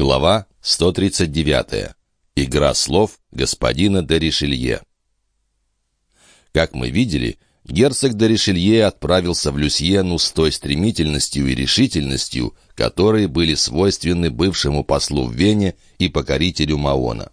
Глава 139. Игра слов господина де Ришелье. Как мы видели, герцог де Ришелье отправился в Люсьену с той стремительностью и решительностью, которые были свойственны бывшему послу в Вене и покорителю Маона.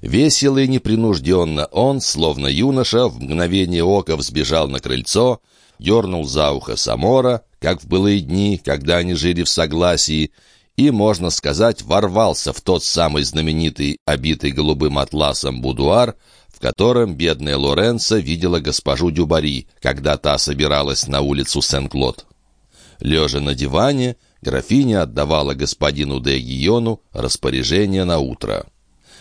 Весело и непринужденно он, словно юноша, в мгновение ока взбежал на крыльцо, дернул за ухо Самора, как в былые дни, когда они жили в согласии, и, можно сказать, ворвался в тот самый знаменитый, обитый голубым атласом будуар, в котором бедная Лоренцо видела госпожу Дюбари, когда та собиралась на улицу Сен-Клод. Лежа на диване, графиня отдавала господину де Гиону распоряжение на утро.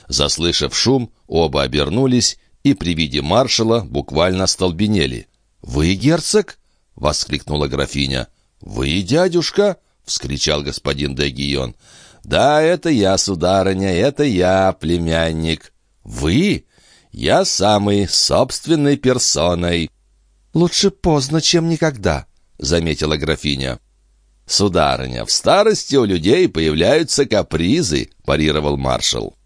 Заслышав шум, оба обернулись и при виде маршала буквально остолбенели. «Вы герцог?» — воскликнула графиня. «Вы дядюшка?» Вскричал господин де Гион. «Да, это я, сударыня, это я, племянник». «Вы?» «Я самый, собственной персоной». «Лучше поздно, чем никогда», — заметила графиня. «Сударыня, в старости у людей появляются капризы», — парировал маршал.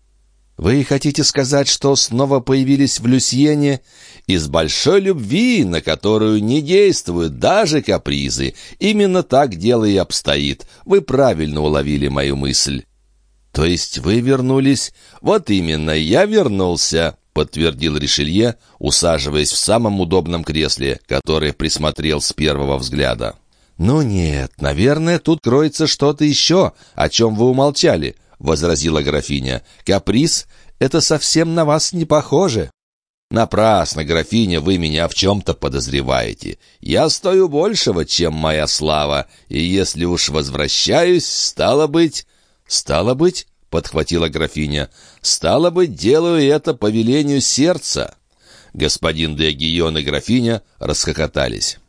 «Вы хотите сказать, что снова появились в Люсьене из большой любви, на которую не действуют даже капризы? Именно так дело и обстоит. Вы правильно уловили мою мысль». «То есть вы вернулись?» «Вот именно, я вернулся», — подтвердил Ришелье, усаживаясь в самом удобном кресле, которое присмотрел с первого взгляда. «Ну нет, наверное, тут кроется что-то еще, о чем вы умолчали возразила графиня. «Каприз — это совсем на вас не похоже». «Напрасно, графиня, вы меня в чем-то подозреваете. Я стою большего, чем моя слава, и если уж возвращаюсь, стало быть...» «Стало быть?» — подхватила графиня. «Стало быть, делаю это по велению сердца». Господин де и графиня расхохотались.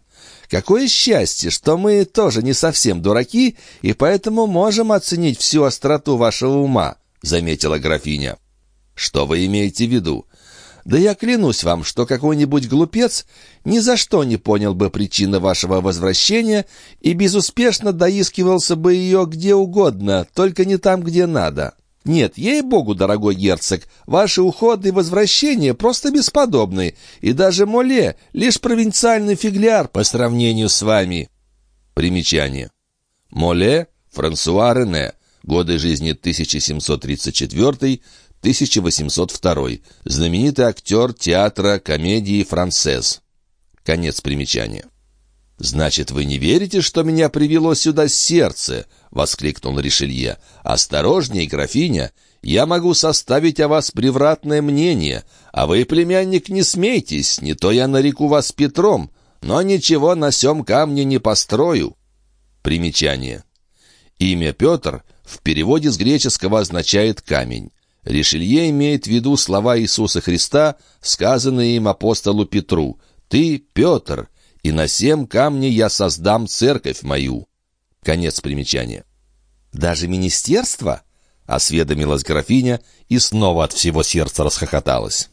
Какое счастье, что мы тоже не совсем дураки, и поэтому можем оценить всю остроту вашего ума», — заметила графиня. «Что вы имеете в виду?» «Да я клянусь вам, что какой-нибудь глупец ни за что не понял бы причины вашего возвращения и безуспешно доискивался бы ее где угодно, только не там, где надо». «Нет, ей-богу, дорогой герцог, ваши уходы и возвращения просто бесподобны, и даже Моле — лишь провинциальный фигляр по сравнению с вами». Примечание. Моле Франсуа Рене. Годы жизни 1734-1802. Знаменитый актер театра комедии «Францез». Конец примечания. «Значит, вы не верите, что меня привело сюда сердце?» — воскликнул Ришелье. «Осторожней, графиня, я могу составить о вас превратное мнение, а вы, племянник, не смейтесь, не то я нареку вас Петром, но ничего на сём камне не построю». Примечание. Имя Петр в переводе с греческого означает «камень». Ришелье имеет в виду слова Иисуса Христа, сказанные им апостолу Петру. «Ты, Петр, и на семь камней я создам церковь мою». Конец примечания. «Даже министерство?» — осведомилась графиня и снова от всего сердца расхохоталась.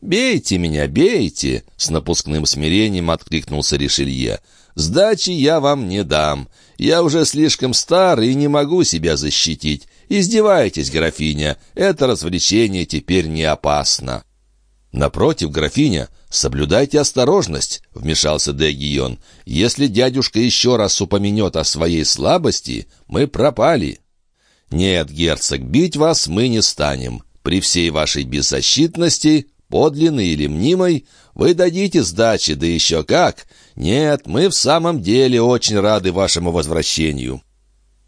«Бейте меня, бейте!» — с напускным смирением откликнулся Ришелье. «Сдачи я вам не дам. Я уже слишком стар и не могу себя защитить. Издевайтесь, графиня, это развлечение теперь не опасно». «Напротив, графиня, соблюдайте осторожность», — вмешался де Гион. «Если дядюшка еще раз упомянет о своей слабости, мы пропали». «Нет, герцог, бить вас мы не станем. При всей вашей беззащитности, подлинной или мнимой, вы дадите сдачи, да еще как. Нет, мы в самом деле очень рады вашему возвращению».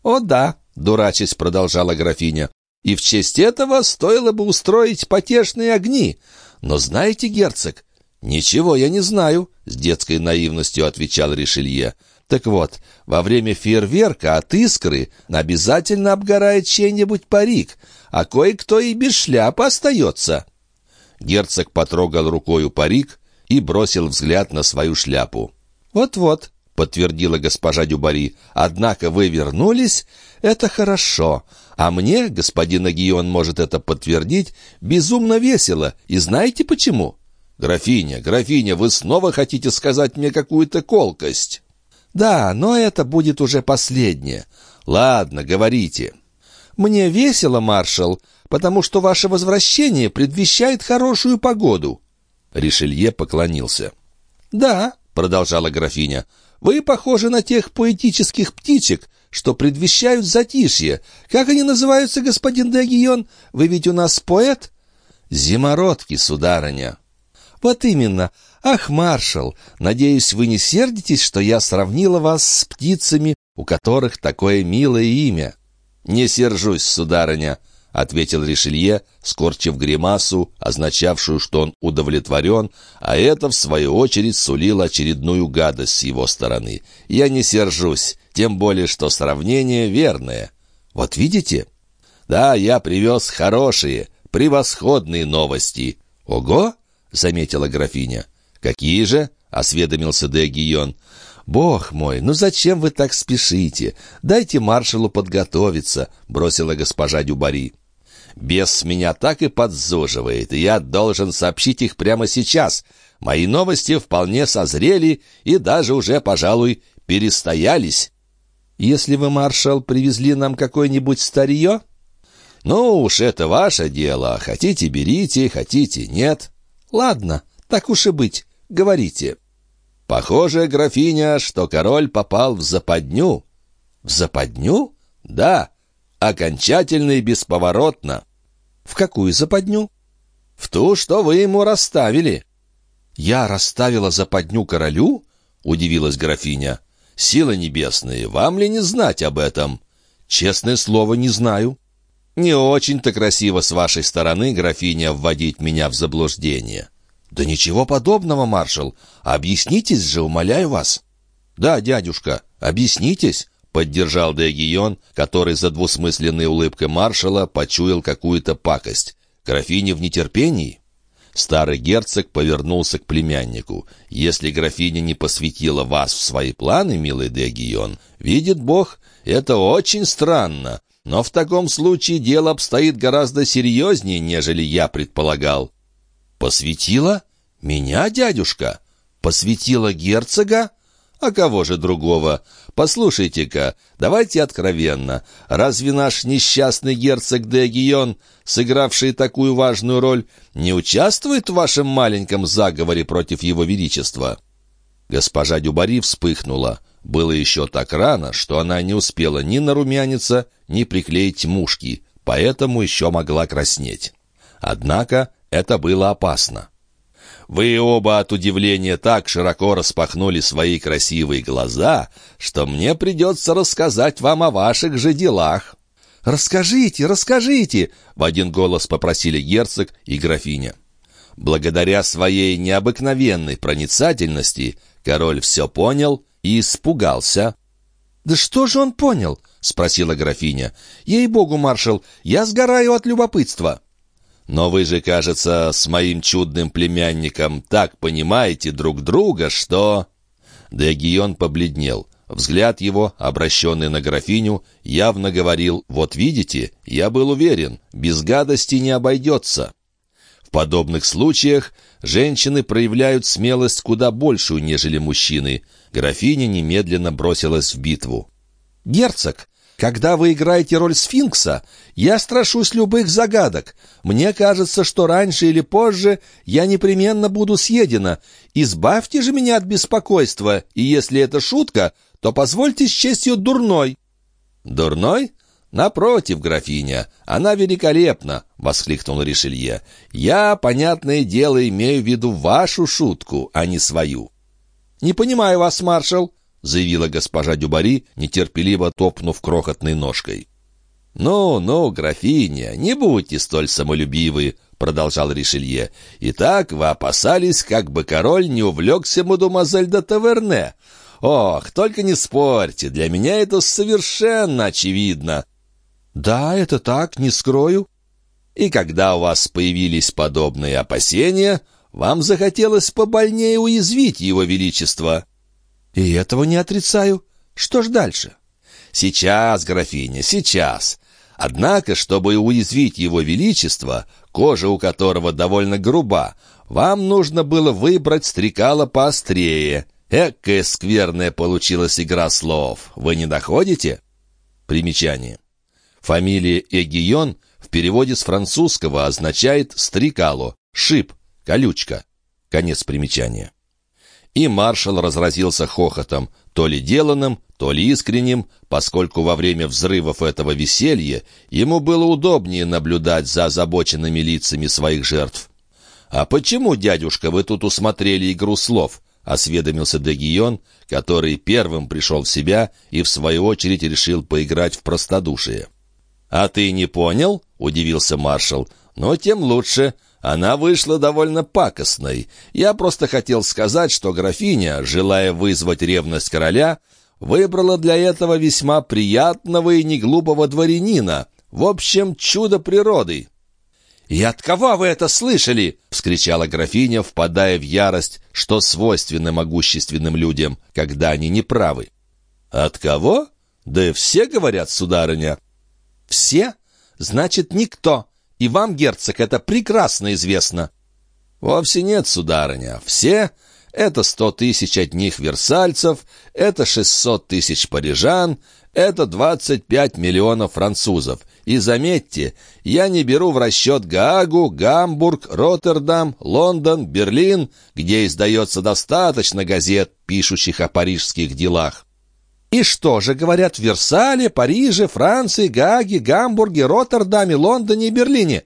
«О да», — дурачись продолжала графиня, «и в честь этого стоило бы устроить потешные огни». Но знаете, герцог, «Ничего я не знаю», — с детской наивностью отвечал Ришелье. «Так вот, во время фейерверка от искры обязательно обгорает чей-нибудь парик, а кое-кто и без шляпы остается». Герцог потрогал рукою парик и бросил взгляд на свою шляпу. «Вот-вот», — подтвердила госпожа Дюбари, — «однако вы вернулись, это хорошо, а мне, господин Агион может это подтвердить, безумно весело, и знаете почему?» «Графиня, графиня, вы снова хотите сказать мне какую-то колкость?» «Да, но это будет уже последнее». «Ладно, говорите». «Мне весело, маршал, потому что ваше возвращение предвещает хорошую погоду». Ришелье поклонился. «Да», — продолжала графиня, — «вы похожи на тех поэтических птичек, что предвещают затишье. Как они называются, господин Дагион? Вы ведь у нас поэт?» «Зимородки, сударыня». «Вот именно. Ах, маршал, надеюсь, вы не сердитесь, что я сравнила вас с птицами, у которых такое милое имя». «Не сержусь, сударыня», — ответил Ришелье, скорчив гримасу, означавшую, что он удовлетворен, а это, в свою очередь, сулило очередную гадость с его стороны. «Я не сержусь, тем более, что сравнение верное. Вот видите?» «Да, я привез хорошие, превосходные новости». «Ого!» — заметила графиня. «Какие же?» — осведомился де Гион. «Бог мой, ну зачем вы так спешите? Дайте маршалу подготовиться», — бросила госпожа Дюбари. Бес меня так и подзуживает, и я должен сообщить их прямо сейчас. Мои новости вполне созрели и даже уже, пожалуй, перестоялись. Если вы, маршал, привезли нам какое-нибудь старье? Ну уж это ваше дело. Хотите, берите, хотите, нет. Ладно, так уж и быть. Говорите. Похоже, графиня, что король попал в западню. В западню? Да окончательно и бесповоротно. В какую западню? В ту, что вы ему расставили. Я расставила западню королю? Удивилась графиня. Силы небесные, вам ли не знать об этом? Честное слово, не знаю. Не очень-то красиво с вашей стороны, графиня, вводить меня в заблуждение. Да ничего подобного, маршал. Объяснитесь же, умоляю вас. Да, дядюшка, объяснитесь. — поддержал Де Гион, который за двусмысленной улыбкой маршала почуял какую-то пакость. «Графиня в нетерпении?» Старый герцог повернулся к племяннику. «Если графиня не посвятила вас в свои планы, милый Де Гион, видит Бог, это очень странно. Но в таком случае дело обстоит гораздо серьезнее, нежели я предполагал». «Посвятила? Меня, дядюшка? Посвятила герцога?» А кого же другого? Послушайте-ка, давайте откровенно. Разве наш несчастный герцог де Гион, сыгравший такую важную роль, не участвует в вашем маленьком заговоре против его величества?» Госпожа Дюбари вспыхнула. Было еще так рано, что она не успела ни нарумяниться, ни приклеить мушки, поэтому еще могла краснеть. Однако это было опасно. Вы оба от удивления так широко распахнули свои красивые глаза, что мне придется рассказать вам о ваших же делах». «Расскажите, расскажите!» — в один голос попросили герцог и графиня. Благодаря своей необыкновенной проницательности король все понял и испугался. «Да что же он понял?» — спросила графиня. «Ей-богу, маршал, я сгораю от любопытства». Но вы же, кажется, с моим чудным племянником так понимаете друг друга, что...» Дегион побледнел. Взгляд его, обращенный на графиню, явно говорил «Вот видите, я был уверен, без гадости не обойдется». Подобных случаях женщины проявляют смелость куда большую, нежели мужчины. Графиня немедленно бросилась в битву. «Герцог, когда вы играете роль сфинкса, я страшусь любых загадок. Мне кажется, что раньше или позже я непременно буду съедена. Избавьте же меня от беспокойства, и если это шутка, то позвольте счесть ее дурной». «Дурной? Напротив, графиня, она великолепна!» — воскликнул Ришелье. «Я, понятное дело, имею в виду вашу шутку, а не свою». «Не понимаю вас, маршал», — заявила госпожа Дюбари, нетерпеливо топнув крохотной ножкой. «Ну, ну, графиня, не будьте столь самолюбивы», — продолжал Ришелье. «Итак, вы опасались, как бы король не увлекся мадемуазель де Таверне. Ох, только не спорьте, для меня это совершенно очевидно». «Да, это так, не скрою». «И когда у вас появились подобные опасения, вам захотелось побольнее уязвить его величество». «И этого не отрицаю. Что ж дальше?» «Сейчас, графиня, сейчас. Однако, чтобы уязвить его величество, кожа у которого довольно груба, вам нужно было выбрать стрекала поострее. Экая скверная получилась игра слов. Вы не находите?» Примечание. Фамилия Эгион в переводе с французского означает «стрекало», «шип», «колючка». Конец примечания. И маршал разразился хохотом, то ли деланным, то ли искренним, поскольку во время взрывов этого веселья ему было удобнее наблюдать за озабоченными лицами своих жертв. «А почему, дядюшка, вы тут усмотрели игру слов?» — осведомился Дегион, который первым пришел в себя и, в свою очередь, решил поиграть в простодушие. «А ты не понял?» — удивился маршал. «Но тем лучше. Она вышла довольно пакостной. Я просто хотел сказать, что графиня, желая вызвать ревность короля, выбрала для этого весьма приятного и неглупого дворянина. В общем, чудо природы. «И от кого вы это слышали?» — вскричала графиня, впадая в ярость, что свойственно могущественным людям, когда они неправы. «От кого? Да все говорят, сударыня». «Все? Значит, никто. И вам, герцог, это прекрасно известно». «Вовсе нет, сударыня. Все — это сто тысяч одних версальцев, это шестьсот тысяч парижан, это двадцать пять миллионов французов. И заметьте, я не беру в расчет Гаагу, Гамбург, Роттердам, Лондон, Берлин, где издается достаточно газет, пишущих о парижских делах. И что же говорят в Версале, Париже, Франции, Гааге, Гамбурге, Роттердаме, Лондоне и Берлине?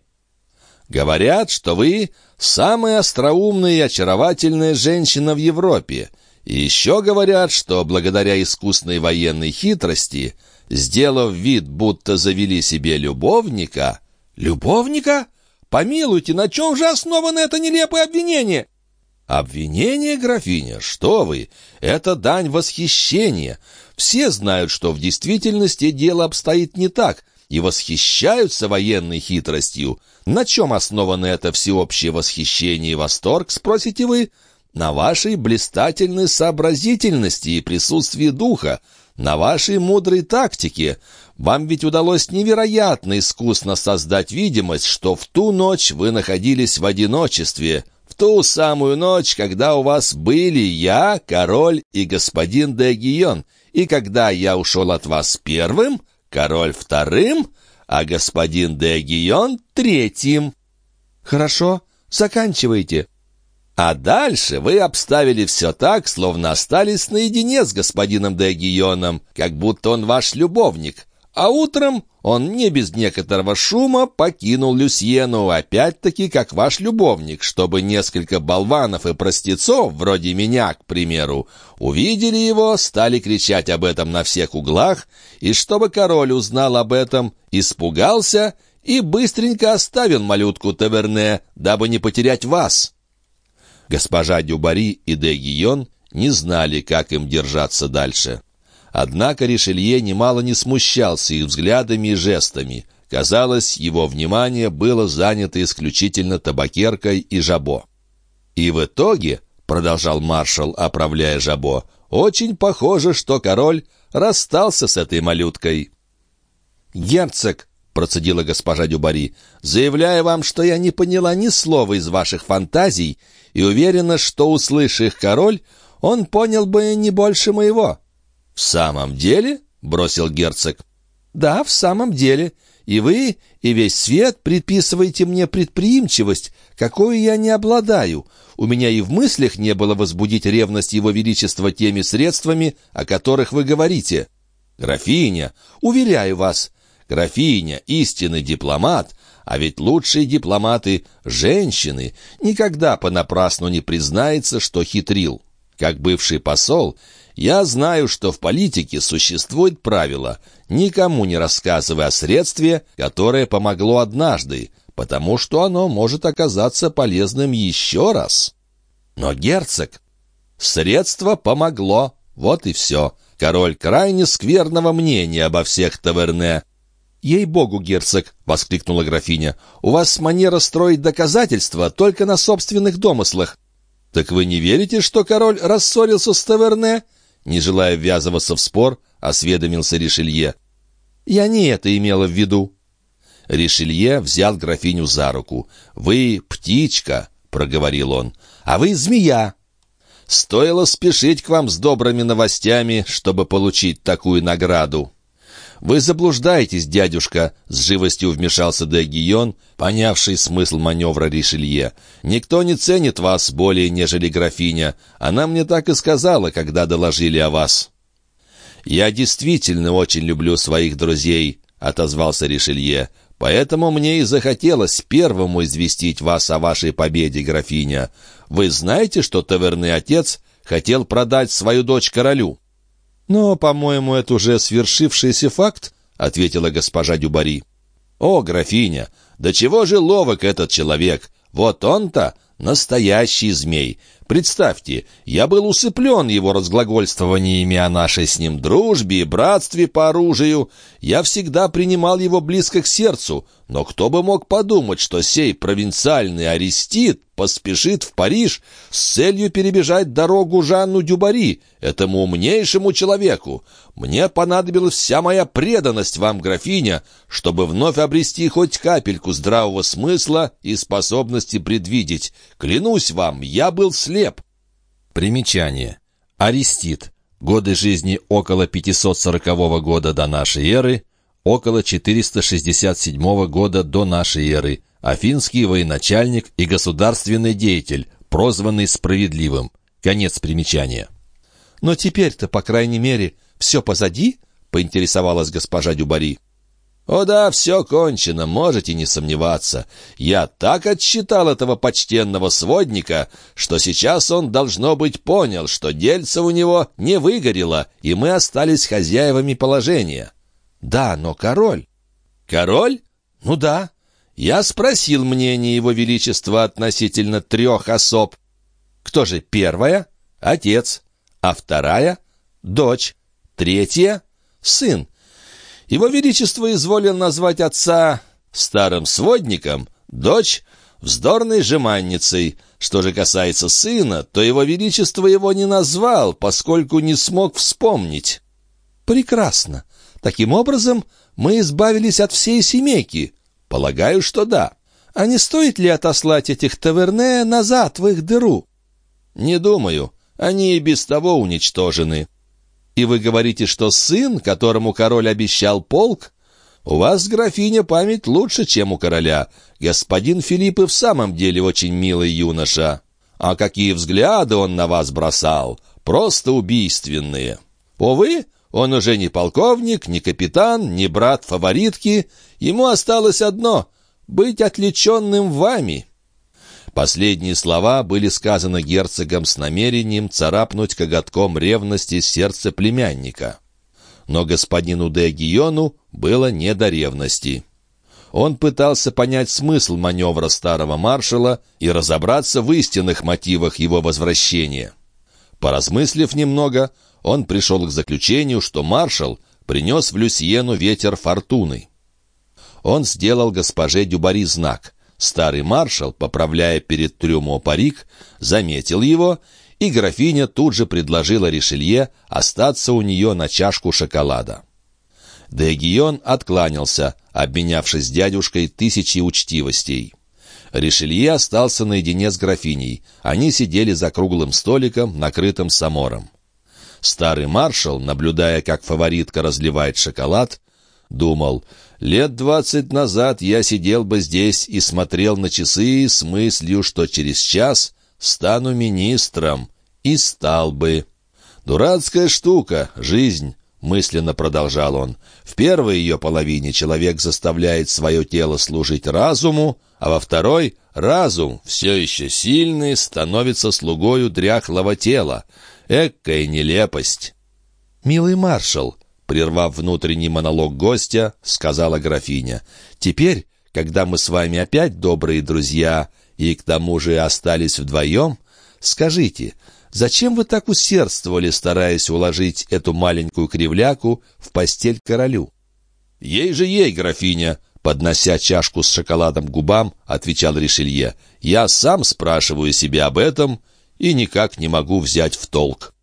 Говорят, что вы самая остроумная и очаровательная женщина в Европе. И еще говорят, что благодаря искусной военной хитрости – сделав вид, будто завели себе любовника. «Любовника? Помилуйте, на чем же основано это нелепое обвинение?» «Обвинение, графиня? Что вы? Это дань восхищения. Все знают, что в действительности дело обстоит не так, и восхищаются военной хитростью. На чем основано это всеобщее восхищение и восторг, спросите вы?» «На вашей блистательной сообразительности и присутствии духа, на вашей мудрой тактике. Вам ведь удалось невероятно искусно создать видимость, что в ту ночь вы находились в одиночестве, ту самую ночь, когда у вас были я, король и господин де Гион, и когда я ушел от вас первым, король вторым, а господин де Гион третьим. Хорошо, заканчивайте. А дальше вы обставили все так, словно остались наедине с господином де Гионом, как будто он ваш любовник. А утром он не без некоторого шума покинул Люсьену, опять-таки как ваш любовник, чтобы несколько болванов и простецов, вроде меня, к примеру, увидели его, стали кричать об этом на всех углах, и чтобы король узнал об этом, испугался и быстренько оставил малютку Таверне, дабы не потерять вас». Госпожа Дюбари и де Гион не знали, как им держаться дальше. Однако Ришелье немало не смущался их взглядами и жестами. Казалось, его внимание было занято исключительно табакеркой и жабо. «И в итоге», — продолжал маршал, оправляя жабо, «очень похоже, что король расстался с этой малюткой». «Герцог», — процедила госпожа Дюбари, «заявляю вам, что я не поняла ни слова из ваших фантазий и уверена, что, услышав король, он понял бы не больше моего». «В самом деле?» — бросил герцог. «Да, в самом деле. И вы, и весь свет предписываете мне предприимчивость, какую я не обладаю. У меня и в мыслях не было возбудить ревность его величества теми средствами, о которых вы говорите. Графиня, уверяю вас, графиня, истинный дипломат, а ведь лучшие дипломаты — женщины. Никогда понапрасну не признается, что хитрил. Как бывший посол, я знаю, что в политике существует правило «никому не рассказывай о средстве, которое помогло однажды, потому что оно может оказаться полезным еще раз». Но герцог... Средство помогло, вот и все. Король крайне скверного мнения обо всех таверне. «Ей-богу, герцог!» — воскликнула графиня. «У вас манера строить доказательства только на собственных домыслах». «Так вы не верите, что король рассорился с Таверне?» Не желая ввязываться в спор, осведомился Ришелье. «Я не это имела в виду». Ришелье взял графиню за руку. «Вы птичка», — проговорил он, — «а вы змея». «Стоило спешить к вам с добрыми новостями, чтобы получить такую награду». «Вы заблуждаетесь, дядюшка», — с живостью вмешался де Гион, понявший смысл маневра Ришелье. «Никто не ценит вас более, нежели графиня. Она мне так и сказала, когда доложили о вас». «Я действительно очень люблю своих друзей», — отозвался Ришелье. «Поэтому мне и захотелось первому известить вас о вашей победе, графиня. Вы знаете, что таверный отец хотел продать свою дочь королю?» «Но, по-моему, это уже свершившийся факт», — ответила госпожа Дюбари. «О, графиня, да чего же ловок этот человек! Вот он-то настоящий змей. Представьте, я был усыплен его разглагольствованиями о нашей с ним дружбе и братстве по оружию. Я всегда принимал его близко к сердцу, но кто бы мог подумать, что сей провинциальный арестит поспешит в Париж с целью перебежать дорогу Жанну Дюбари, этому умнейшему человеку. Мне понадобилась вся моя преданность вам, графиня, чтобы вновь обрести хоть капельку здравого смысла и способности предвидеть. Клянусь вам, я был слеп. Примечание. Арестит. Годы жизни около 540 года до нашей эры, около 467 года до нашей эры. Афинский военачальник и государственный деятель, прозванный справедливым. Конец примечания. «Но теперь-то, по крайней мере, все позади?» — поинтересовалась госпожа Дюбари. «О да, все кончено, можете не сомневаться. Я так отсчитал этого почтенного сводника, что сейчас он, должно быть, понял, что дельце у него не выгорело, и мы остались хозяевами положения». «Да, но король...» «Король? Ну да. Я спросил мнение его величества относительно трех особ. Кто же первая? Отец. А вторая? Дочь. Третья? Сын. Его Величество изволил назвать отца старым сводником, дочь — вздорной жеманницей. Что же касается сына, то Его Величество его не назвал, поскольку не смог вспомнить. «Прекрасно. Таким образом, мы избавились от всей семейки». «Полагаю, что да». «А не стоит ли отослать этих таверне назад в их дыру?» «Не думаю. Они и без того уничтожены». И вы говорите, что сын, которому король обещал полк? У вас, графиня, память лучше, чем у короля. Господин Филипп и в самом деле очень милый юноша. А какие взгляды он на вас бросал! Просто убийственные. Увы, он уже не полковник, не капитан, не брат фаворитки. Ему осталось одно — быть отличенным вами». Последние слова были сказаны герцогом с намерением царапнуть коготком ревности сердце племянника. Но господину де Гиону было не до ревности. Он пытался понять смысл маневра старого маршала и разобраться в истинных мотивах его возвращения. Поразмыслив немного, он пришел к заключению, что маршал принес в Люсьену ветер фортуны. Он сделал госпоже Дюбари знак. Старый маршал, поправляя перед трюмо парик, заметил его, и графиня тут же предложила Ришелье остаться у нее на чашку шоколада. Дегион откланялся, обменявшись с дядюшкой тысячи учтивостей. Ришелье остался наедине с графиней. Они сидели за круглым столиком, накрытым самором. Старый маршал, наблюдая, как фаворитка разливает шоколад, думал — Лет двадцать назад я сидел бы здесь и смотрел на часы с мыслью, что через час стану министром. И стал бы. Дурацкая штука, жизнь, мысленно продолжал он. В первой ее половине человек заставляет свое тело служить разуму, а во второй — разум, все еще сильный, становится слугою дряхлого тела. Экая нелепость. «Милый маршал», Прервав внутренний монолог гостя, сказала графиня. «Теперь, когда мы с вами опять добрые друзья и к тому же остались вдвоем, скажите, зачем вы так усердствовали, стараясь уложить эту маленькую кривляку в постель королю?» «Ей же ей, графиня!» Поднося чашку с шоколадом к губам, отвечал Ришелье. «Я сам спрашиваю себя об этом и никак не могу взять в толк».